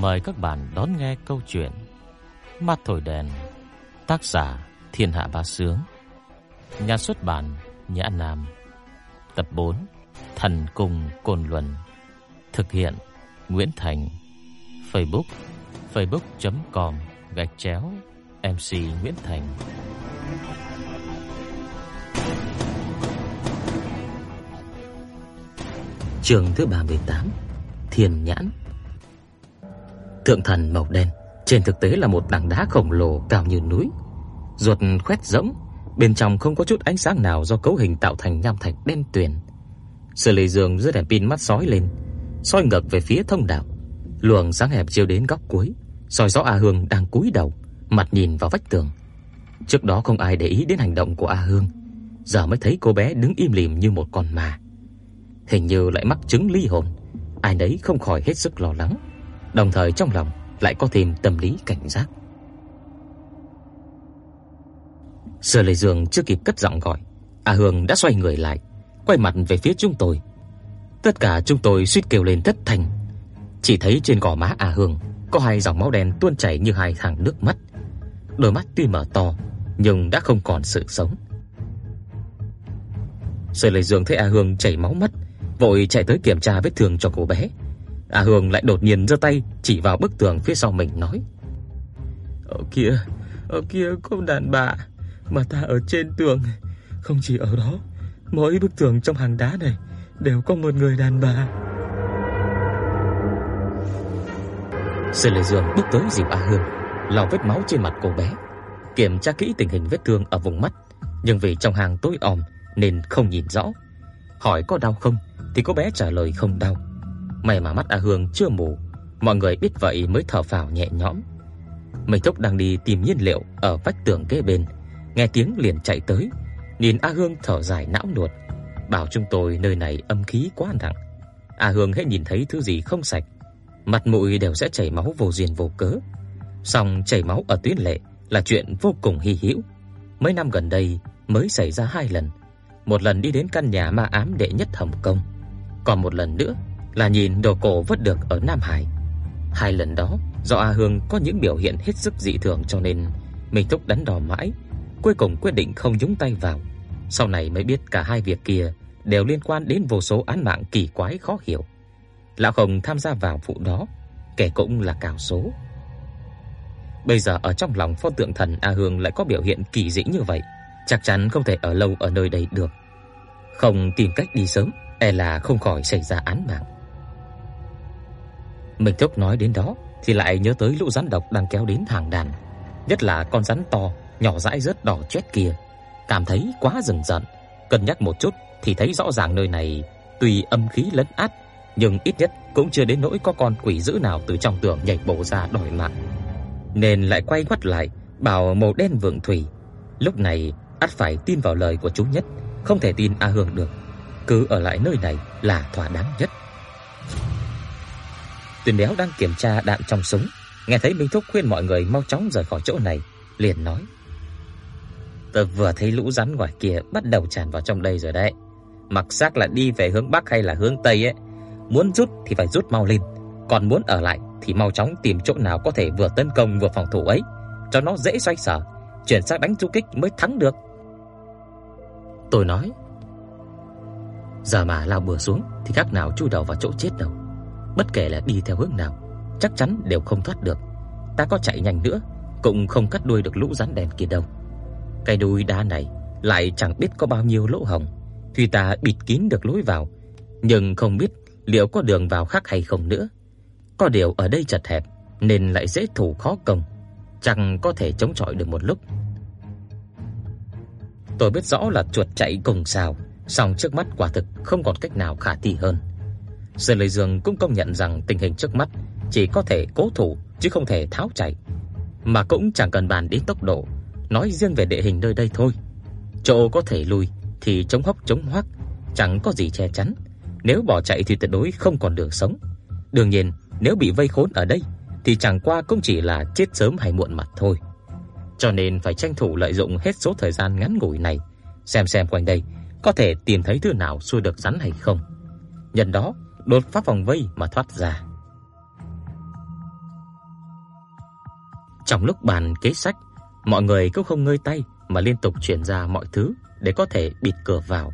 Mời các bạn đón nghe câu chuyện Mắt thổi đèn, Tác giả Thiên Hạ Bá Sướng. Nhà xuất bản Nhã Nam. Tập 4 Thần Cùng Cồn Luân. Thực hiện Nguyễn Thành. Facebook facebook.com gạch chéo MC Nguyễn Thành. Trường thứ 38 Thiên Nhãn. Tượng thần màu đen trên thực tế là một tảng đá khổng lồ cao như núi, ruột khoét rỗng, bên trong không có chút ánh sáng nào do cấu hình tạo thành nham thạch đen tuyền. Sở Lệ Dương dưới đèn pin mắt sói lên, soi ngược về phía thông đạo. Luồng sáng hẹp chiếu đến góc cuối, soi rõ A Hương đang cúi đầu, mặt nhìn vào vách tường. Trước đó không ai để ý đến hành động của A Hương, giờ mới thấy cô bé đứng im lìm như một con ma. Hình như lại mắc chứng ly hồn, ai nấy không khỏi hết sức lo lắng, đồng thời trong lòng lại có thêm tâm lý cảnh giác. Sở Lệ Dương chưa kịp cất giọng gọi, A Hương đã xoay người lại, quay mặt về phía chúng tôi. Tất cả chúng tôi suýt kêu lên thất thanh. Chỉ thấy trên gò má A Hương có hai dòng máu đen tuôn chảy như hai hàng nước mắt. Đôi mắt tuy mở to nhưng đã không còn sự sống. Sở Lệ Dương thấy A Hương chảy máu mất, vội chạy tới kiểm tra vết thương cho cô bé. A Hương lại đột nhiên giơ tay chỉ vào bức tường phía sau mình nói: "Ở kia, ở kia có đàn bà, mà ta ở trên tường, không chỉ ở đó, mỗi bức tường trong hàng đá này đều có một người đàn bà." Sư Lệ Dương bước tới dìu A Hương, lau vết máu trên mặt cô bé, kiểm tra kỹ tình hình vết thương ở vùng mắt, nhưng vì trong hàng tối om nên không nhìn rõ. Hỏi có đau không thì cô bé trả lời không đau. May mà mắt A Hương chưa mù, mọi người biết vậy mới thở phào nhẹ nhõm. Mấy thúc đang đi tìm nhiên liệu ở vách tường kế bên, nghe tiếng liền chạy tới, nhìn A Hương thở dài não nuột, bảo chúng tôi nơi này âm khí quá nặng. A Hương hễ nhìn thấy thứ gì không sạch, mặt mũi đều sẽ chảy máu vô duyên vô cớ. Song chảy máu ở tuyến lệ là chuyện vô cùng hy hữu. Mấy năm gần đây mới xảy ra hai lần. Một lần đi đến căn nhà ma ám đệ nhất Hồng Kông, còn một lần nữa là nhìn đồ cổ vớt được ở Nam Hải. Hai lần đó, do A Hương có những biểu hiện hết sức dị thường cho nên mình thúc đắn đo mãi, cuối cùng quyết định không nhúng tay vào. Sau này mới biết cả hai việc kia đều liên quan đến vô số án mạng kỳ quái khó hiểu. Lão không tham gia vào vụ đó, kẻ cũng là cào số. Bây giờ ở trong lòng pho tượng thần A Hương lại có biểu hiện kỳ dị như vậy, chắc chắn không thể ở lâu ở nơi đây được. Không tìm cách đi sớm, e là không khỏi xảy ra án mạng. Mình chốc nói đến đó thì lại nhớ tới lũ rắn độc đang kéo đến hàng đàn, nhất là con rắn to, nhỏ dãi rớt đỏ chết kia, cảm thấy quá rừng rợn, cân nhắc một chút thì thấy rõ ràng nơi này tuy âm khí lấn át, nhưng ít nhất cũng chưa đến nỗi có con quỷ dữ nào từ trong tường nhảy bổ ra đòi mạng. Nên lại quay quắt lại, bảo màu đen vượng thủy, lúc này ắt phải tin vào lời của chú nhất, không thể tin A Hương được, cứ ở lại nơi này là thỏa đáng nhất. Tuyền Béo đang kiểm tra đạn trong súng, nghe thấy Minh Thúc khuyên mọi người mau chóng rời khỏi chỗ này, liền nói: "Tôi vừa thấy lũ rắn ngoài kia bắt đầu tràn vào trong đây rồi đấy. Mặc xác là đi về hướng bắc hay là hướng tây ấy, muốn rút thì phải rút mau lên, còn muốn ở lại thì mau chóng tìm chỗ nào có thể vừa tấn công vừa phòng thủ ấy, cho nó dễ xoay sở, chuyển sang đánh du kích mới thắng được." Tôi nói: "Giờ mà lao bừa xuống thì khác nào chui đầu vào chỗ chết đâu." Bất kể là đi theo hướng nào, chắc chắn đều không thoát được. Ta có chạy nhanh nữa cũng không cắt đuôi được lũ rắn đen kia đâu. Cái đuôi đá này lại chẳng biết có bao nhiêu lỗ hổng, tuy ta bịt kín được lối vào, nhưng không biết liệu có đường vào khác hay không nữa. Có điều ở đây chật hẹp nên lại dễ thủ khó công, chẳng có thể chống chọi được một lúc. Tôi biết rõ là chuột chạy cùng sao, song trước mắt quả thực không còn cách nào khả thi hơn. Sơn Lệ Dương cũng công nhận rằng tình hình trước mắt chỉ có thể cố thủ chứ không thể tháo chạy, mà cũng chẳng cần bàn đến tốc độ, nói riêng về địa hình nơi đây thôi. Chỗ có thể lui thì chống hốc chống hoắc, chẳng có gì che chắn, nếu bỏ chạy thì tuyệt đối không còn đường sống. Đương nhiên, nếu bị vây khốn ở đây thì chẳng qua cũng chỉ là chết sớm hay muộn mà thôi. Cho nên phải tranh thủ lợi dụng hết số thời gian ngắn ngủi này, xem xem quanh đây có thể tìm thấy thứ nào xua được rắn hay không. Nhân đó đột phá vòng vây mà thoát ra. Trong lúc bàn kế sách, mọi người cũng không ngơi tay mà liên tục chuyển ra mọi thứ để có thể bịt cửa vào,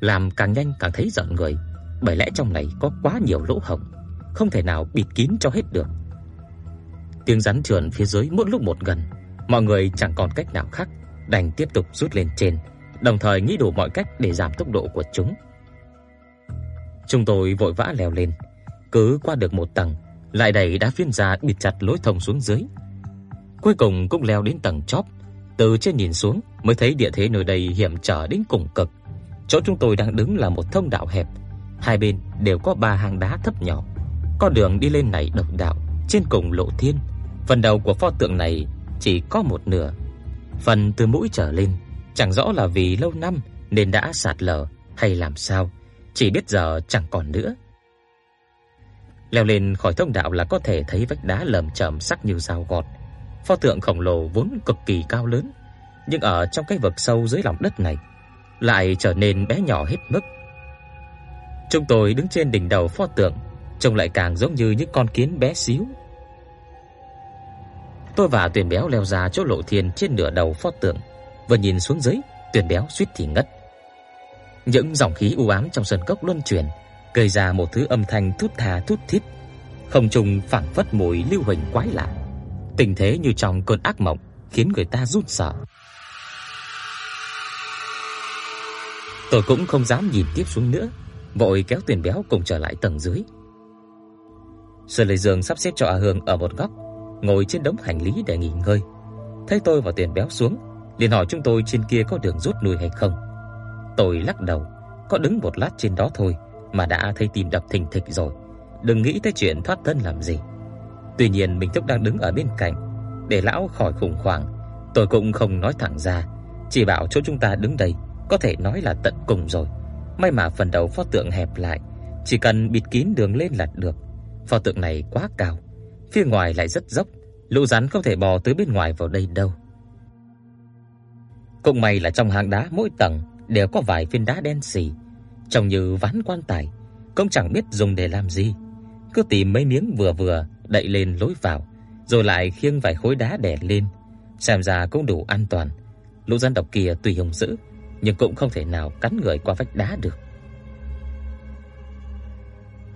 làm càng nhanh càng thấy giận người, bởi lẽ trong này có quá nhiều lỗ hổng, không thể nào bịt kín cho hết được. Tiếng rắn trườn phía dưới mỗi lúc một gần, mọi người chẳng còn cách nào khác, đành tiếp tục rút lên trên, đồng thời nghĩ đủ mọi cách để giảm tốc độ của chúng. Chúng tôi vội vã leo lên, cứ qua được một tầng, lại đẩy đá phiến ra bịt chặt lối thông xuống dưới. Cuối cùng cũng leo đến tầng chóp, từ trên nhìn xuống mới thấy địa thế nơi đây hiểm trở đến cùng cực. Chỗ chúng tôi đang đứng là một thông đạo hẹp, hai bên đều có ba hang đá thấp nhỏ. Con đường đi lên này độc đạo, trên cùng lộ thiên. Phần đầu của pho tượng này chỉ có một nửa. Phần từ mũi trở lên, chẳng rõ là vì lâu năm nên đã sạt lở hay làm sao, chỉ biết giờ chẳng còn nữa. Leo lên khỏi thông đạo là có thể thấy vách đá lởm chởm sắc như dao gọt. Pho tượng khổng lồ vốn cực kỳ cao lớn, nhưng ở trong cái vực sâu dưới lòng đất này lại trở nên bé nhỏ hết mức. Chúng tôi đứng trên đỉnh đầu pho tượng, trông lại càng giống như những con kiến bé xíu. Tôi và Tuyền Béo leo ra chỗ lộ thiên trên nửa đầu pho tượng, vừa nhìn xuống dưới, Tuyền Béo suýt thì ngất. Những dòng khí u ám trong sân cốc luân chuyển, gây ra một thứ âm thanh thút thà thút thít, không trùng phảng phất mùi lưu huỳnh quái lạ. Tình thế như trong cơn ác mộng, khiến người ta run sợ. Tôi cũng không dám nhìn tiếp xuống nữa, vội kéo tiền Béo cùng trở lại tầng dưới. Sơn Lệ Dương sắp xếp cho A Hương ở một góc, ngồi trên đống hành lý để nghỉ ngơi. Thấy tôi và tiền Béo xuống, liền hỏi chúng tôi trên kia có đường rút lui hay không. Tôi lắc đầu, có đứng một lát trên đó thôi mà đã thấy tim đập thình thịch rồi, đừng nghĩ tới chuyện thoát thân làm gì. Tuy nhiên mình Thúc đang đứng ở bên cạnh, để lão khỏi khủng hoảng, tôi cũng không nói thẳng ra, chỉ bảo chỗ chúng ta đứng đây có thể nói là tận cùng rồi. May mà phần đầu pho tượng hẹp lại, chỉ cần bịt kín đường lên là được. Pho tượng này quá cao, phía ngoài lại rất dốc, lũ rắn không thể bò tới bên ngoài vào đây đâu. Cũng may là trong hang đá mỗi tầng đều có vài viên đá đen sì, trông như ván quan tài, cũng chẳng biết dùng để làm gì. Cứ tìm mấy miếng vừa vừa đậy lên lối vào, rồi lại khiêng vài khối đá đè lên, xem ra cũng đủ an toàn. Lũ rắn độc kia tuy hung dữ, nhưng cũng không thể nào cắn người qua vách đá được.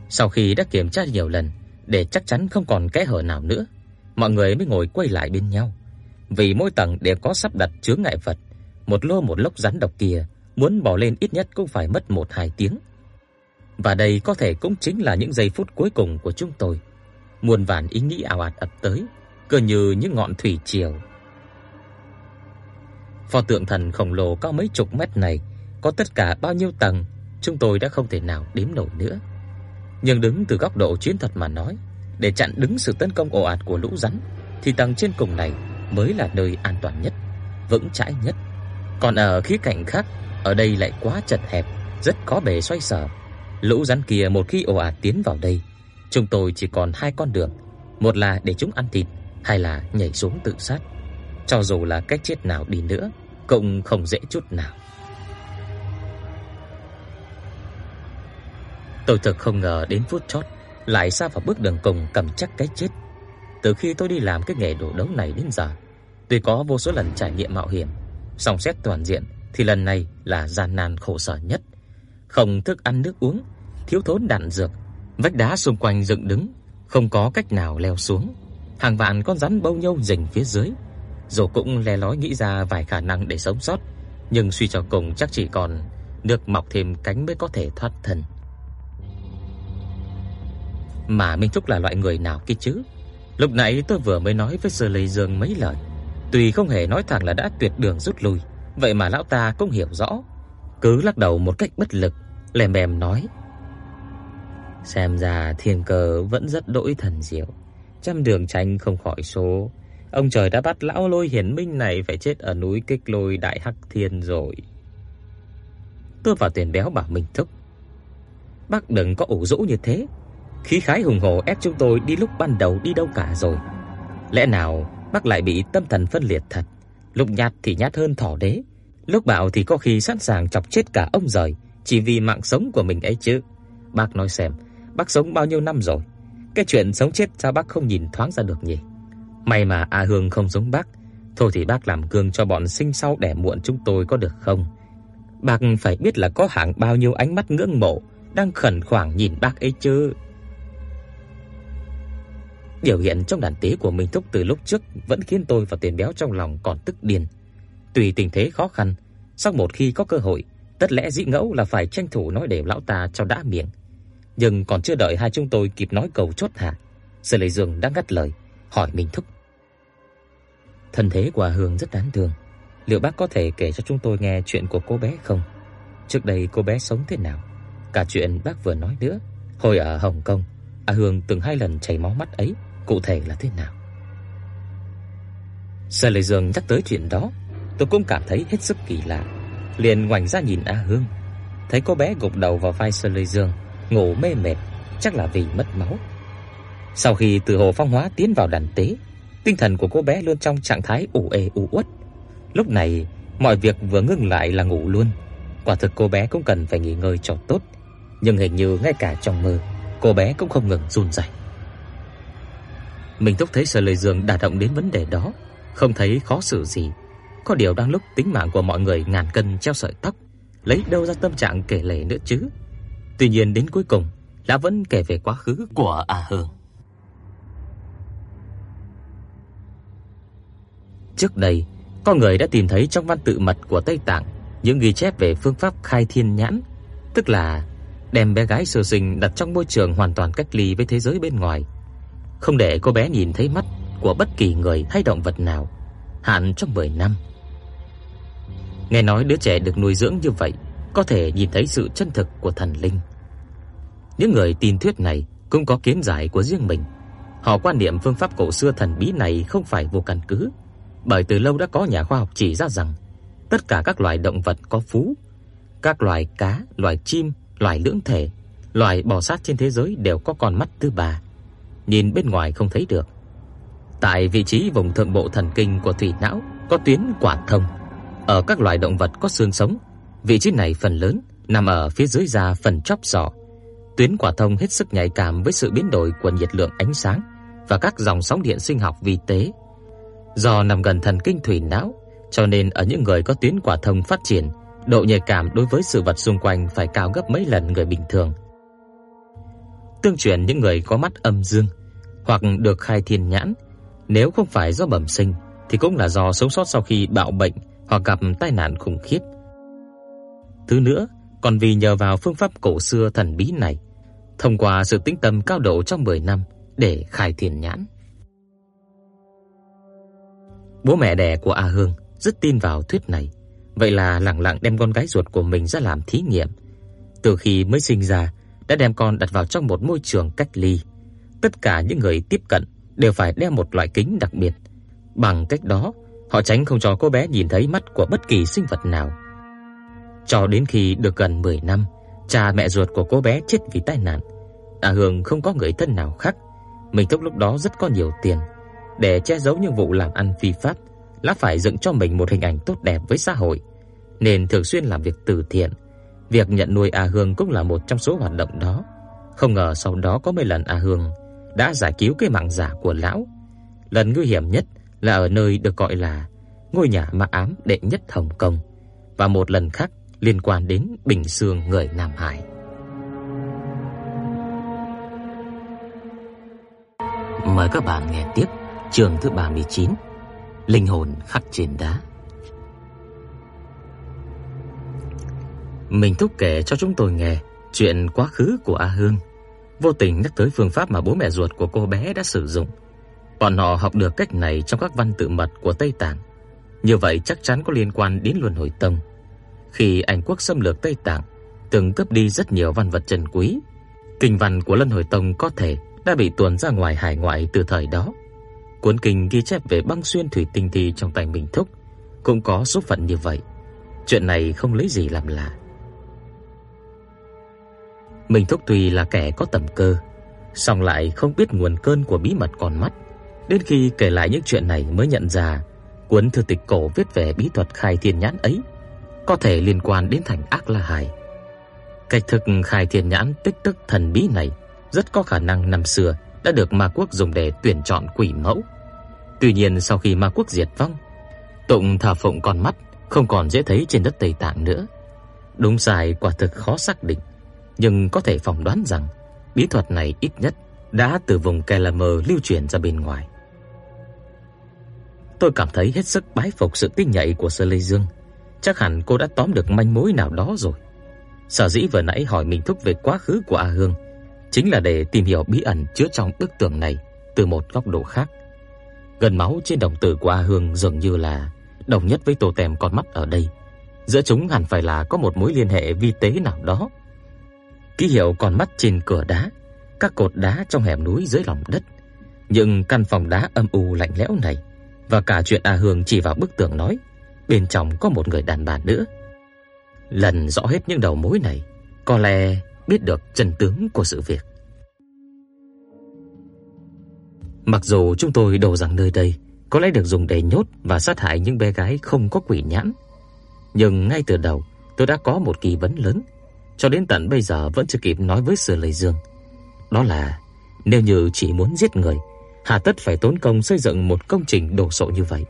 Sau khi đã kiểm tra nhiều lần để chắc chắn không còn kẽ hở nào nữa, mọi người mới ngồi quay lại bên nhau. Vì mỗi tầng đều có sắp đặt chướng ngại vật, một lô một lốc rắn độc kia, muốn bò lên ít nhất cũng phải mất 1-2 tiếng. Và đây có thể cũng chính là những giây phút cuối cùng của chúng tôi. Muôn vàn ý nghĩ ảo ạt ập tới, cứ như những ngọn thủy triều Pho tượng thần khổng lồ cao mấy chục mét này có tất cả bao nhiêu tầng, chúng tôi đã không thể nào đếm nổi nữa. Nhưng đứng từ góc độ chiến thuật mà nói, để chặn đứng sự tấn công ồ ạt của lũ rắn thì tầng trên cùng này mới là nơi an toàn nhất, vững chãi nhất. Còn ở khía cạnh khác, ở đây lại quá chật hẹp, rất khó bề xoay sở. Lũ rắn kia một khi ồ ạt tiến vào đây, chúng tôi chỉ còn hai con đường, một là để chúng ăn thịt, hai là nhảy xuống tự sát. Cho dù là cách chết nào đi nữa, cũng không dễ chút nào. Tôi thực không ngờ đến phút chót lại sa vào bước đường cùng cầm chắc cái chết. Từ khi tôi đi làm cái nghề đồ đấu này đến giờ, tuy có vô số lần trải nghiệm mạo hiểm, song xét toàn diện thì lần này là gian nan khổ sở nhất. Không thức ăn nước uống, thiếu thốn đạn dược, vách đá xung quanh dựng đứng, không có cách nào leo xuống. Hàng vạn con rắn bâu nhâu rình phía dưới, dù cũng lè lói nghĩ ra vài khả năng để sống sót, nhưng suy cho cùng chắc chỉ còn được mọc thêm cánh mới có thể thoát thân. Mà Minh Trúc là loại người nào kia chứ? Lúc nãy tôi vừa mới nói với Sơ Lê Dương mấy lời, tuy không hề nói thẳng là đã tuyệt đường rút lui, vậy mà lão ta cũng hiểu rõ, cứ lắc đầu một cách bất lực, lèm bèm nói: Xem ra thiên cơ vẫn rất đỗi thần diệu, trăm đường tranh không khỏi số, Ông trời đã bắt lão Lôi Hiển Minh này phải chết ở núi Kích Lôi Đại Hắc Thiên rồi. Tôi và tiền béo bảo mình thúc. Bác đừng có ủ rũ như thế. Khí khái hùng hổ ép chúng tôi đi lúc ban đầu đi đâu cả rồi. Lẽ nào bác lại bị tâm thần phân liệt thật? Lúc nhát thì nhát hơn thỏ đế, lúc bảo thì có khi sẵn sàng chọc chết cả ông rồi chỉ vì mạng sống của mình ấy chứ. Bác nói xem, bác sống bao nhiêu năm rồi? Cái chuyện sống chết sao bác không nhìn thoáng ra được nhỉ? May mà A Hương không giống bác, thôi thì bác làm gương cho bọn sinh sau đẻ muộn chúng tôi có được không? Bác phải biết là có hàng bao nhiêu ánh mắt ngưỡng mộ đang khẩn khoản nhìn bác ấy chứ. Biểu hiện trong đàn tế của mình Thúc từ lúc trước vẫn khiến tôi và Tiền Béo trong lòng còn tức điên. Tùy tình thế khó khăn, sau một khi có cơ hội, tất lẽ dĩ ngẫu là phải tranh thủ nói để lão ta cho đã miệng. Nhưng còn chưa đợi hai chúng tôi kịp nói cầu chốt hạ, Sở Lệ Dương đã ngắt lời, hỏi Minh Thúc. Thân thế của Hương rất đáng thương, liệu bác có thể kể cho chúng tôi nghe chuyện của cô bé không? Trước đây cô bé sống thế nào? Cả chuyện bác vừa nói nữa, hồi ở Hồng Kông, A Hương từng hai lần chảy máu mắt ấy, cụ thể là thế nào? Sở Lệ Dương nhắc tới chuyện đó, tôi cũng cảm thấy hết sức kỳ lạ, liền ngoảnh ra nhìn A Hương, thấy cô bé gục đầu vào vai Sở Lệ Dương, ngủ mê mệt, chắc là vì mất máu. Sau khi từ hồ phong hóa tiến vào đàn tế, tinh thần của cô bé luôn trong trạng thái ủ ê u uất. Lúc này, mọi việc vừa ngưng lại là ngủ luôn. Quả thực cô bé cũng cần phải nghỉ ngơi cho tốt, nhưng hình như ngay cả trong mơ, cô bé cũng không ngừng run rẩy. Mình thúc thấy Sở Lệ Dương đả động đến vấn đề đó, không thấy khó xử gì. Có điều đang lúc tính mạng của mọi người ngàn cân treo sợi tóc, lấy đâu ra tâm trạng kể lể nữa chứ. Tuy nhiên đến cuối cùng, lão vẫn kể về quá khứ của A Hương. Trước đây, có người đã tìm thấy trong văn tự mật của Tây Tạng những ghi chép về phương pháp khai thiên nhãn, tức là đem bé gái sơ sinh đặt trong môi trường hoàn toàn cách ly với thế giới bên ngoài, không để cô bé nhìn thấy mắt của bất kỳ người hay động vật nào, hạn trong 10 năm. Nghe nói đứa trẻ được nuôi dưỡng như vậy có thể nhìn thấy sự chân thực của thần linh. Những người tin thuyết này cũng có kiến giải của riêng mình. Họ quan niệm phương pháp cổ xưa thần bí này không phải vô căn cứ, bởi từ lâu đã có nhà khoa học chỉ ra rằng tất cả các loài động vật có phú, các loài cá, loài chim, loài lưỡng thể, loài bò sát trên thế giới đều có con mắt thứ ba, nhìn bên ngoài không thấy được. Tại vị trí vùng thượng bộ thần kinh của thủy não có tuyến quả thông. Ở các loài động vật có xương sống, vị trí này phần lớn nằm ở phía dưới da phần chóp sọ. Tuyến quả thông hết sức nhạy cảm với sự biến đổi của nhiệt lượng ánh sáng và các dòng sóng điện sinh học vi tế. Do nằm gần thần kinh thủy não, cho nên ở những người có tuyến quả thông phát triển, độ nhạy cảm đối với sự vật xung quanh phải cao gấp mấy lần người bình thường. Tương truyền những người có mắt âm dương hoặc được khai thiên nhãn, nếu không phải do bẩm sinh thì cũng là do sống sót sau khi bạo bệnh hoặc gặp tai nạn khủng khiếp. Thứ nữa, còn vì nhờ vào phương pháp cổ xưa thần bí này, thông qua sự tĩnh tâm cao độ trong 10 năm để khai thiền nhãn. Bố mẹ đẻ của A Hương rất tin vào thuyết này, vậy là lặng lặng đem con gái ruột của mình ra làm thí nghiệm. Từ khi mới sinh ra, đã đem con đặt vào trong một môi trường cách ly. Tất cả những người tiếp cận đều phải đeo một loại kính đặc biệt. Bằng cách đó, họ tránh không cho cô bé nhìn thấy mắt của bất kỳ sinh vật nào. Cho đến khi được gần 10 năm, cha mẹ ruột của cô bé chết vì tai nạn. À, A Hương không có người thân nào khác. Mình thúc lúc đó rất có nhiều tiền, để che giấu những vụ làm ăn phi pháp, lá phải dựng cho mình một hình ảnh tốt đẹp với xã hội, nên thường xuyên làm việc từ thiện. Việc nhận nuôi A Hương cũng là một trong số hoạt động đó. Không ngờ sau đó có mấy lần A Hương đã giải cứu cái mạng giả của lão. Lần nguy hiểm nhất là ở nơi được gọi là ngôi nhà ma ám đệ nhất Hồng Kông và một lần khác liên quan đến Bình Dương người Nam Hải. Mời các bạn nghe tiếp chương thứ 39 Linh hồn khắc trên đá. Mình thúc kể cho chúng tôi nghe chuyện quá khứ của A Hương. Vô tình nhắc tới phương pháp mà bố mẹ ruột của cô bé đã sử dụng. Bọn họ học được cách này trong các văn tự mật của Tây Tạng Như vậy chắc chắn có liên quan đến luân hồi tông Khi Anh quốc xâm lược Tây Tạng Từng cướp đi rất nhiều văn vật trân quý Kinh văn của luân hồi tông có thể đã bị tuồn ra ngoài hải ngoại từ thời đó Cuốn kinh ghi chép về băng xuyên thủy tinh thì trong tay Minh Thúc cũng có số phận như vậy. Chuyện này không lấy gì làm lạ. Minh Thúc tuy là kẻ có tầm cơ, song lại không biết nguồn cơn của bí mật còn mắt. Đến khi kể lại những chuyện này mới nhận ra, cuốn thư tịch cổ viết về bí thuật khai thiên nhãn ấy có thể liên quan đến thành ác la hải Cách thức khai thiên nhãn tích tức thần bí này rất có khả năng năm xưa đã được ma quốc dùng để tuyển chọn quỷ mẫu. Tuy nhiên sau khi ma quốc diệt vong, tụng thờ phụng con mắt không còn dễ thấy trên đất Tây Tạng nữa. Đúng sai quả thực khó xác định, nhưng có thể phỏng đoán rằng bí thuật này ít nhất đã từ vùng Kelamer lưu truyền ra bên ngoài. Tôi cảm thấy hết sức bái phục sự tinh nhạy của Sơ Lê Dương. Chắc hẳn cô đã tóm được manh mối nào đó rồi. Sở dĩ vừa nãy hỏi mình thúc về quá khứ của A Hương, chính là để tìm hiểu bí ẩn chứa trong bức tường này từ một góc độ khác. Gần máu trên đồng tử của A Hương dường như là đồng nhất với tổ tèm con mắt ở đây. Giữa chúng hẳn phải là có một mối liên hệ vi tế nào đó. Ký hiệu con mắt trên cửa đá, các cột đá trong hẻm núi dưới lòng đất, nhưng căn phòng đá âm u lạnh lẽo này và cả chuyện A Hương chỉ vào bức tường nói, bên trong có một người đàn bà nữa. Lần rõ hết những đầu mối này, có lẽ biết được chân tướng của sự việc. Mặc dù chúng tôi đồ rằng nơi đây có lẽ được dùng để nhốt và sát hại những bé gái không có quỷ nhãn, nhưng ngay từ đầu tôi đã có một kỳ vấn lớn, cho đến tận bây giờ vẫn chưa kịp nói với Sở Lệ Dương. Đó là nếu như chỉ muốn giết người, hà tất phải tốn công xây dựng một công trình đồ sộ như vậy?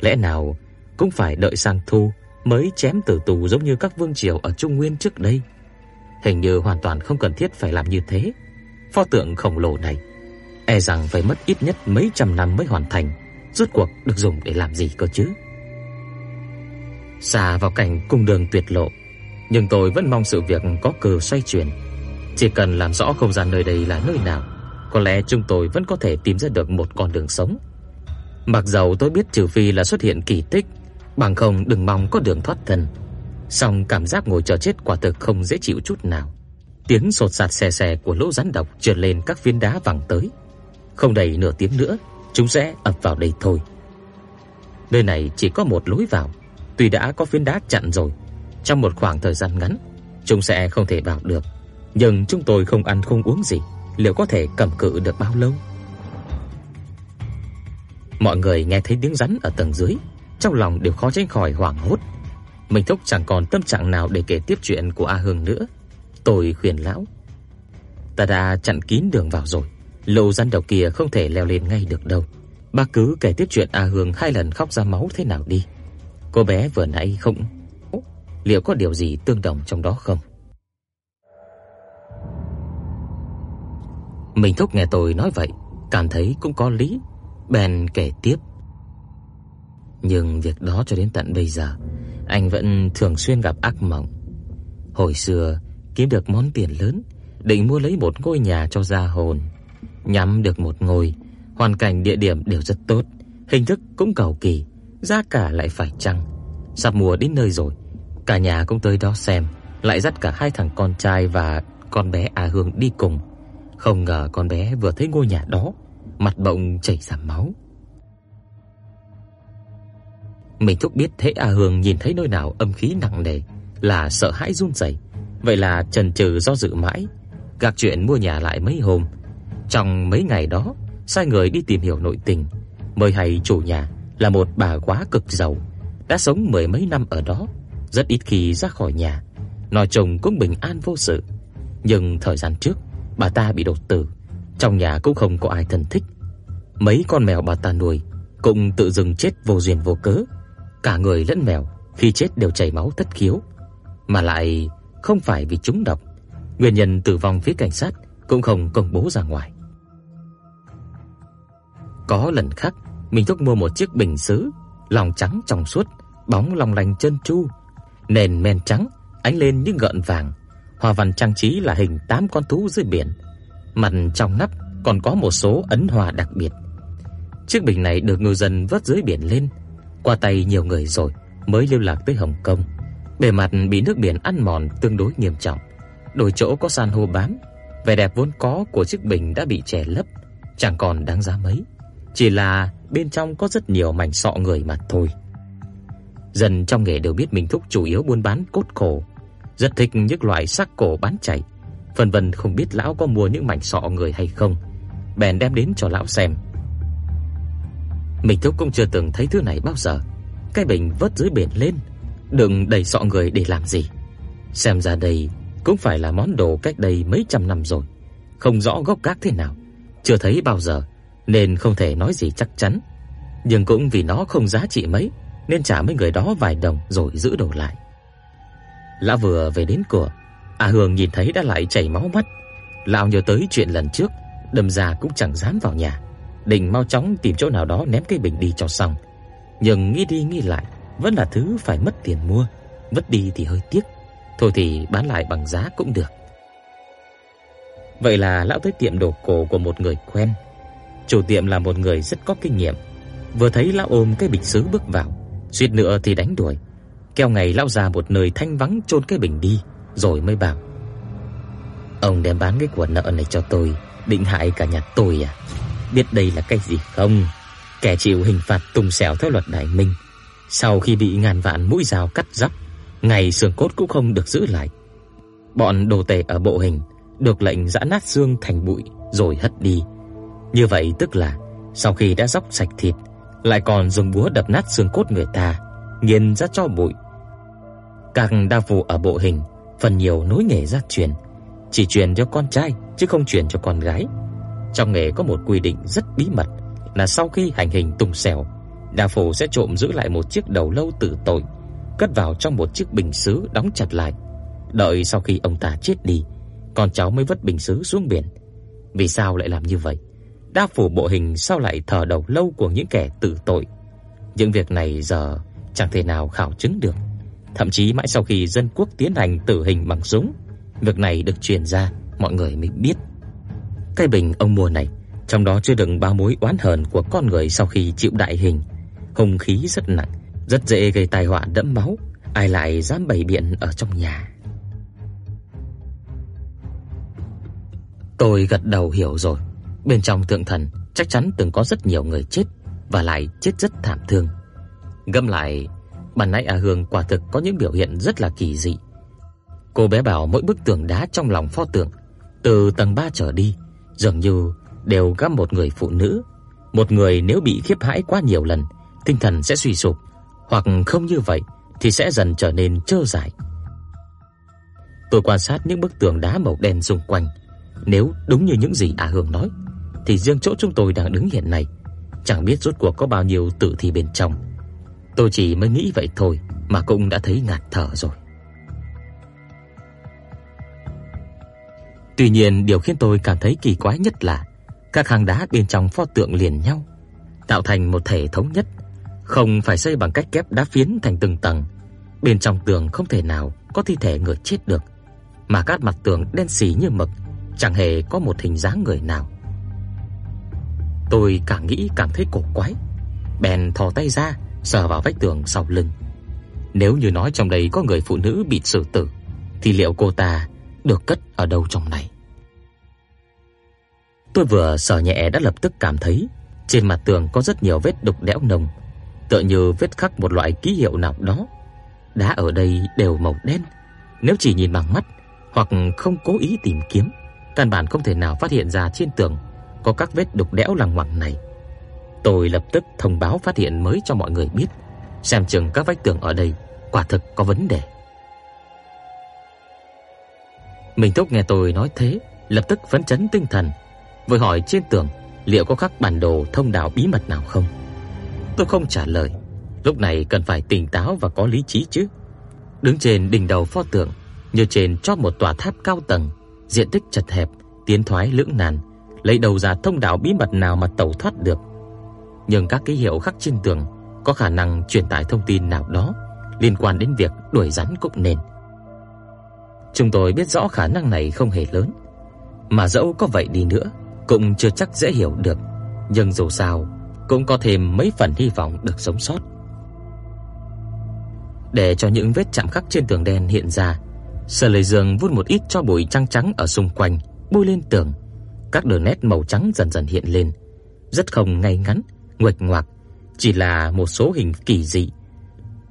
Lẽ nào cũng phải đợi sang thu mới chém tử tù giống như các vương triều ở Trung Nguyên trước đây? Hình như hoàn toàn không cần thiết phải làm như thế. Pho tượng khổng lồ này e rằng phải mất ít nhất mấy trăm năm mới hoàn thành, rốt cuộc được dùng để làm gì cơ chứ? Xa vào cảnh cung đường tuyệt lộ, nhưng tôi vẫn mong sự việc có cơ xoay chuyển. Chỉ cần làm rõ không gian nơi đây là nơi nào, có lẽ chúng tôi vẫn có thể tìm ra được một con đường sống. Mặc dầu tôi biết trừ phi là xuất hiện kỳ tích, bằng không đừng mong có đường thoát thân. Song cảm giác ngồi chờ chết quả thực không dễ chịu chút nào. Tiếng sột sạt xè xè của lỗ rắn độc trượt lên các viên đá vàng tới. Không đầy nửa tiếng nữa, chúng sẽ ập vào đây thôi. Nơi này chỉ có một lối vào, tuy đã có phiến đá chặn rồi, trong một khoảng thời gian ngắn, chúng sẽ không thể vào được. Nhưng chúng tôi không ăn không uống gì, liệu có thể cầm cự được bao lâu? Mọi người nghe thấy tiếng rắn ở tầng dưới, trong lòng đều khó tránh khỏi hoảng hốt. Mình thúc chẳng còn tâm trạng nào để kể tiếp chuyện của A Hương nữa. Tôi khuyên lão, ta đã chặn kín đường vào rồi, lô rắn đầu kia không thể leo lên ngay được đâu. Bác cứ kể tiếp chuyện A Hương hai lần khóc ra máu thế nào đi. Cô bé vừa nãy không liệu có điều gì tương đồng trong đó không? Mình thúc nghe tôi nói vậy, cảm thấy cũng có lý, bèn kể tiếp. Nhưng việc đó cho đến tận bây giờ, anh vẫn thường xuyên gặp ác mộng. Hồi xưa kiếm được món tiền lớn, định mua lấy một ngôi nhà cho gia hồn, nhắm được một ngôi, hoàn cảnh địa điểm đều rất tốt, hình thức cũng cầu kỳ, giá cả lại phải chăng. Sắp mùa đến nơi rồi, cả nhà cũng tới đó xem, lại dắt cả hai thằng con trai và con bé A Hương đi cùng. Không ngờ con bé vừa thấy ngôi nhà đó, mặt bỗng chảy ra máu. Mình thúc biết thế A Hương nhìn thấy nơi nào âm khí nặng nề là sợ hãi run rẩy. Vậy là chần chừ do dự mãi, gạt chuyện mua nhà lại mấy hôm. Trong mấy ngày đó, sai người đi tìm hiểu nội tình, mời hay chủ nhà là một bà quá cực giàu, đã sống mười mấy năm ở đó, rất ít khi ra khỏi nhà, nói chung cũng bình an vô sự. Nhưng thời gian trước, bà ta bị đột tử, trong nhà cũng không có ai thân thích. Mấy con mèo bà ta nuôi cũng tự dưng chết vô duyên vô cớ, cả người lẫn mèo khi chết đều chảy máu thất khiếu, mà lại không phải vì trúng độc. Nguyên nhân tử vong phía cảnh sát cũng không công bố ra ngoài. Có lần khác, mình thúc mua một chiếc bình sứ, lòng trắng trong suốt, bóng long lanh chân chu, nền men trắng ánh lên những gợn vàng, hoa văn trang trí là hình tám con thú dưới biển. Mặt trong nắp còn có một số ấn hoa đặc biệt. Chiếc bình này được ngư dân vớt dưới biển lên, qua tay nhiều người rồi mới lưu lạc tới Hồng Kông. Bề mặt bị nước biển ăn mòn tương đối nghiêm trọng, đôi chỗ có san hô bám, vẻ đẹp vốn có của chiếc bình đã bị che lấp, chẳng còn đáng giá mấy, chỉ là bên trong có rất nhiều mảnh sọ người mà thôi. Dân trong nghề đều biết mình thúc chủ yếu buôn bán cốt khổ rất thích những loại xác cổ bán chạy. Phần vân không biết lão có mua những mảnh sọ người hay không, bèn đem đến cho lão xem. Mình thúc cũng chưa từng thấy thứ này bao giờ. Cái bình vớt dưới biển lên, đừng đầy sọ người để làm gì? Xem ra đây cũng phải là món đồ cách đây mấy trăm năm rồi, không rõ gốc gác thế nào, chưa thấy bao giờ nên không thể nói gì chắc chắn. nhưng cũng vì nó không giá trị mấy nên trả mấy người đó vài đồng rồi giữ đồ lại. Lão vừa về đến cửa, à A Hương nhìn thấy đã lại chảy máu mắt. Lão nhớ tới chuyện lần trước, đâm ra cũng chẳng dám vào nhà, định mau chóng tìm chỗ nào đó ném cái bình đi cho xong. Nhưng nghĩ đi nghĩ lại, vẫn là thứ phải mất tiền mua, vứt đi thì hơi tiếc. Thôi thì bán lại bằng giá cũng được. Vậy là lão tới tiệm đồ cổ của một người quen. Chủ tiệm là một người rất có kinh nghiệm. Vừa thấy lão ôm cái bình sứ bước vào, suýt nữa thì đánh đuổi. Kêu ngày lão già một nơi thanh vắng chôn cái bình đi, rồi mới bảo: "Ông đem bán cái quần nợ này cho tôi, định hại cả nhà tôi à? Biết đây là cái gì không? Kẻ chịu hình phạt tùng xẻo theo luật đại minh, sau khi bị ngàn vạn mũi dao cắt róc, ngày xương cốt cũng không được giữ lại. Bọn đồ tể ở bộ hình được lệnh giã nát xương thành bụi rồi hất đi. Như vậy tức là sau khi đã róc sạch thịt, lại còn dùng búa đập nát xương cốt người ta, nghiền ra cho bụi. Các đa phụ ở bộ hình phần nhiều nối nghề gia truyền, chỉ truyền cho con trai chứ không truyền cho con gái. Trong nghề có một quy định rất bí mật là sau khi hành hình tung xẻo, đa phụ sẽ trộm giữ lại một chiếc đầu lâu tử tội, cất vào trong một chiếc bình sứ đóng chặt lại. Đợi sau khi ông ta chết đi, con cháu mới vứt bình sứ xuống biển. Vì sao lại làm như vậy? Đa phủ bộ hình sao lại thờ đầu lâu của những kẻ tử tội? Những việc này giờ chẳng thể nào khảo chứng được. Thậm chí mãi sau khi dân quốc tiến hành tử hình bằng súng, việc này được truyền ra, mọi người mới biết. Cái bình ông mua này, trong đó chứa đựng bao mối oán hờn của con người sau khi chịu đại hình, hung khí rất nặng, rất dễ gây tai họa đẫm máu, ai lại dám bày biện ở trong nhà. Tôi gật đầu hiểu rồi. Bên trong thượng thần chắc chắn từng có rất nhiều người chết và lại chết rất thảm thương. Gâm lại, bản nãy A Hương quả thực có những biểu hiện rất là kỳ dị. Cô bé bảo mỗi bức tường đá trong lòng pho tượng từ tầng 3 trở đi dường như đều găm một người phụ nữ. Một người nếu bị khiếp hãi quá nhiều lần, tinh thần sẽ suy sụp, hoặc không như vậy thì sẽ dần trở nên trơ dại. Tôi quan sát những bức tường đá màu đen xung quanh, nếu đúng như những gì A Hương nói, thì riêng chỗ chúng tôi đang đứng hiện nay, chẳng biết rốt cuộc có bao nhiêu tử thi bên trong. Tôi chỉ mới nghĩ vậy thôi mà cũng đã thấy ngạt thở rồi. Tuy nhiên, điều khiến tôi cảm thấy kỳ quái nhất là các hang đá bên trong pho tượng liền nhau, tạo thành một thể thống nhất, không phải xây bằng cách ghép đá phiến thành từng tầng. Bên trong tường không thể nào có thi thể người chết được, mà các mặt tường đen xì như mực, chẳng hề có một hình dáng người nào. Tôi càng nghĩ càng thấy cổ quái, bèn thò tay ra sờ vào vách tường sau lưng. Nếu như nói trong đây có người phụ nữ bị xử tử, thì liệu cô ta được cất ở đâu trong này? Tôi vừa sờ nhẹ đã lập tức cảm thấy trên mặt tường có rất nhiều vết đục đẽo nồng, tựa như vết khắc một loại ký hiệu nào đó. Đá ở đây đều màu đen, nếu chỉ nhìn bằng mắt hoặc không cố ý tìm kiếm căn bản không thể nào phát hiện ra trên tường có các vết đục đẽo lằng ngoằng này. Tôi lập tức thông báo phát hiện mới cho mọi người biết, xem chừng các vách tường ở đây quả thực có vấn đề. Mình tốt nghe tôi nói thế, lập tức phấn chấn tinh thần, vội hỏi trên tường liệu có khắc bản đồ thông đạo bí mật nào không. Tôi không trả lời, lúc này cần phải tỉnh táo và có lý trí chứ. Đứng trên đỉnh đầu pho tượng, như trên chóp một tòa tháp cao tầng, diện tích chật hẹp, tiến thoái lưỡng nan, lấy đầu ra thông đạo bí mật nào mà tẩu thoát được. Nhưng các ký hiệu khắc trên tường có khả năng truyền tải thông tin nào đó liên quan đến việc đuổi rắn cũng nên. Chúng tôi biết rõ khả năng này không hề lớn, mà dẫu có vậy đi nữa cũng chưa chắc dễ hiểu được, nhưng dù sao cũng có thêm mấy phần hy vọng được sống sót. Để cho những vết chạm khắc trên tường đen hiện ra, Sở Lệ Dương vun một ít cho bụi trắng trắng ở xung quanh, bôi lên tường. Các đường nét màu trắng dần dần hiện lên, rất không ngay ngắn, nguệch ngoạc, chỉ là một số hình kỳ dị.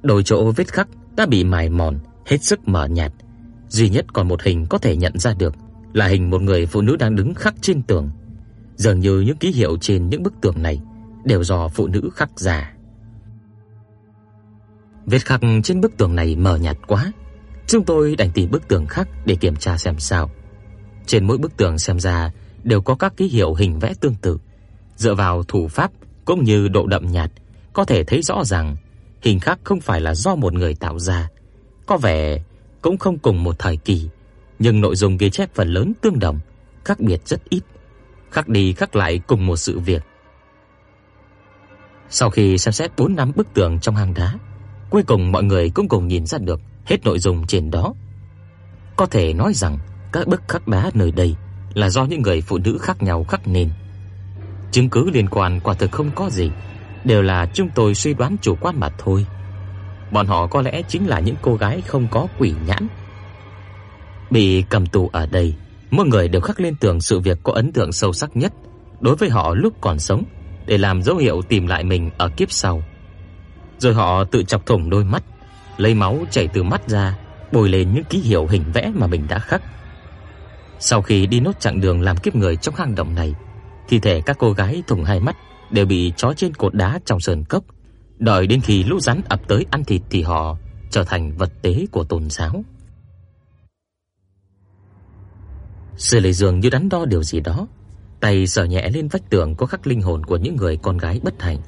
Đôi chỗ vết khắc đã bị mài mòn, hết sức mờ nhạt. Duy nhất còn một hình có thể nhận ra được là hình một người phụ nữ đang đứng khắc trên tường. Dường như những ký hiệu trên những bức tường này đều do phụ nữ khắc ra. Vết khắc trên bức tường này mờ nhạt quá, Chúng tôi đành tìm bức tường khác để kiểm tra xem sao. Trên mỗi bức tường xem ra đều có các ký hiệu hình vẽ tương tự. Dựa vào thủ pháp cũng như độ đậm nhạt có thể thấy rõ ràng hình khắc không phải là do một người tạo ra, có vẻ cũng không cùng một thời kỳ, nhưng nội dung ghi chép phần lớn tương đồng, khác biệt rất ít, khác đi khác lại cùng một sự việc. Sau khi xem xét 4 năm bức tường trong hang đá, cuối cùng mọi người cũng cùng nhìn ra được hết nội dung trên đó. Có thể nói rằng các bức khắc đá nơi đây là do những người phụ nữ khác nhau khắc nên. Chứng cứ liên quan quả thực không có gì, đều là chúng tôi suy đoán chủ quan mà thôi. Bọn họ có lẽ chính là những cô gái không có quỷ nhãn. Bị cầm tù ở đây, mỗi người đều khắc lên tường sự việc có ấn tượng sâu sắc nhất đối với họ lúc còn sống để làm dấu hiệu tìm lại mình ở kiếp sau. Rồi họ tự chọc thủng đôi mắt, lấy máu chảy từ mắt ra, bôi lên những ký hiệu hình vẽ mà mình đã khắc. Sau khi đi nốt chặng đường làm kiếp người trong hang động này, thi thể các cô gái thủng hai mắt đều bị trói trên cột đá trong sơn cốc, đợi đến khi lũ rắn ập tới ăn thịt thì họ trở thành vật tế của tôn giáo. Sư Lệ Dương như đắn đo điều gì đó, tay sờ nhẹ lên vách tường có khắc linh hồn của những người con gái bất hạnh.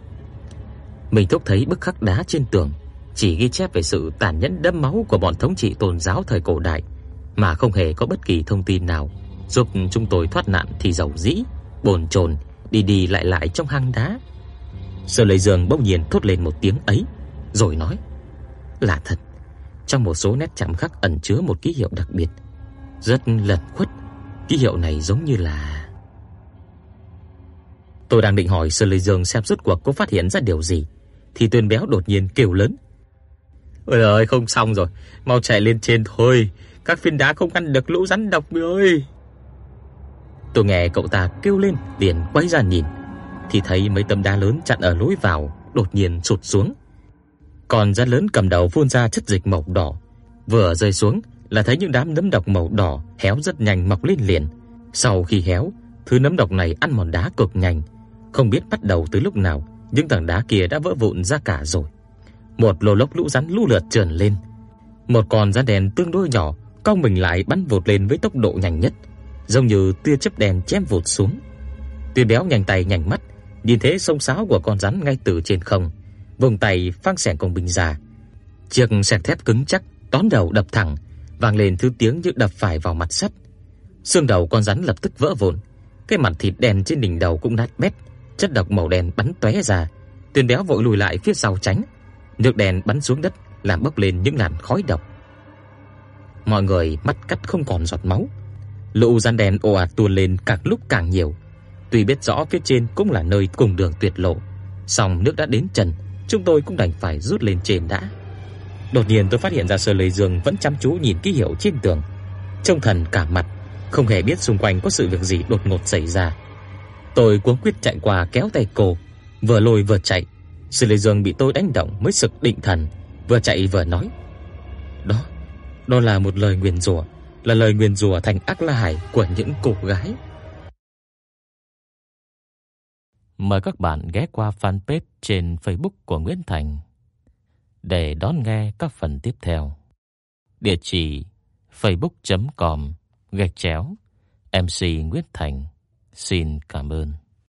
Mình thốc thấy bức khắc đá trên tường chỉ ghi chép về sự tàn nhẫn đẫm máu của bọn thống trị tôn giáo thời cổ đại, mà không hề có bất kỳ thông tin nào giúp chúng tôi thoát nạn thì giàu dĩ, bồn chồn đi đi lại lại trong hang đá. Sở Lệ Dương bỗng nhiên thốt lên một tiếng ấy, rồi nói: là thật, trong một số nét chạm khắc ẩn chứa một ký hiệu đặc biệt, rất lẩn khuất. Ký hiệu này giống như là..." Tôi đang định hỏi Sở Lệ Dương xem rốt cuộc có phát hiện ra điều gì, thì Tuyên Béo đột nhiên kêu lớn: "Ôi ơi, không xong rồi, mau chạy lên trên thôi, các phiến đá không ngăn được lũ rắn độc ơi." Tôi nghe cậu ta kêu lên, liền quay ra nhìn, thì thấy mấy tấm đá lớn chặn ở lối vào đột nhiên sụt xuống. Còn rắn lớn cầm đầu phun ra chất dịch màu đỏ, vừa rơi xuống là thấy những đám nấm độc màu đỏ héo rất nhanh mọc lên liền. Sau khi héo, thứ nấm độc này ăn mòn đá cực nhanh, không biết bắt đầu từ lúc nào, những tảng đá kia đã vỡ vụn ra cả rồi. Một lô lốc lũ rắn lũ lượt trườn lên. Một con rắn đen tương đối nhỏ, cong mình lại bắn vụt lên với tốc độ nhanh nhất giống như tia chớp đèn chém vụt xuống. Tuyên béo nhanh tay nhanh mắt, nhìn thế sông sáo của con rắn ngay từ trên không, vùng tay phang xẻng cùng binh già Chiếc xẻng thép cứng chắc đón đầu đập thẳng, vang lên thứ tiếng như đập phải vào mặt sắt. Xương đầu con rắn lập tức vỡ vụn, cái mặt thịt đen trên đỉnh đầu cũng nát bét, chất độc màu đen bắn tóe ra. Tuyên béo vội lùi lại phía sau tránh, nước đèn bắn xuống đất làm bốc lên những làn khói độc. Mọi người mắt cắt không còn giọt máu, Lũ rắn đen ồ ạt tuôn lên càng lúc càng nhiều. Tuy biết rõ phía trên cũng là nơi cùng đường tuyệt lộ, song nước đã đến chân, chúng tôi cũng đành phải rút lên trên đã. Đột nhiên tôi phát hiện ra Sơ Lôi Dương vẫn chăm chú nhìn ký hiệu trên tường, trông thần cả mặt, không hề biết xung quanh có sự việc gì đột ngột xảy ra. Tôi cuống quyết chạy qua kéo tay cô, vừa lôi vừa chạy. Sư lê Dương bị tôi đánh động mới sực định thần, vừa chạy vừa nói: "Đó, đó là một lời nguyền rủa, là lời nguyền rủa thành ác la hải của những cô gái. Mời các bạn ghé qua fanpage trên Facebook của Nguyễn Thành để đón nghe các phần tiếp theo. Địa chỉ facebook.com gạch chéo MC Nguyễn Thành. Xin cảm ơn.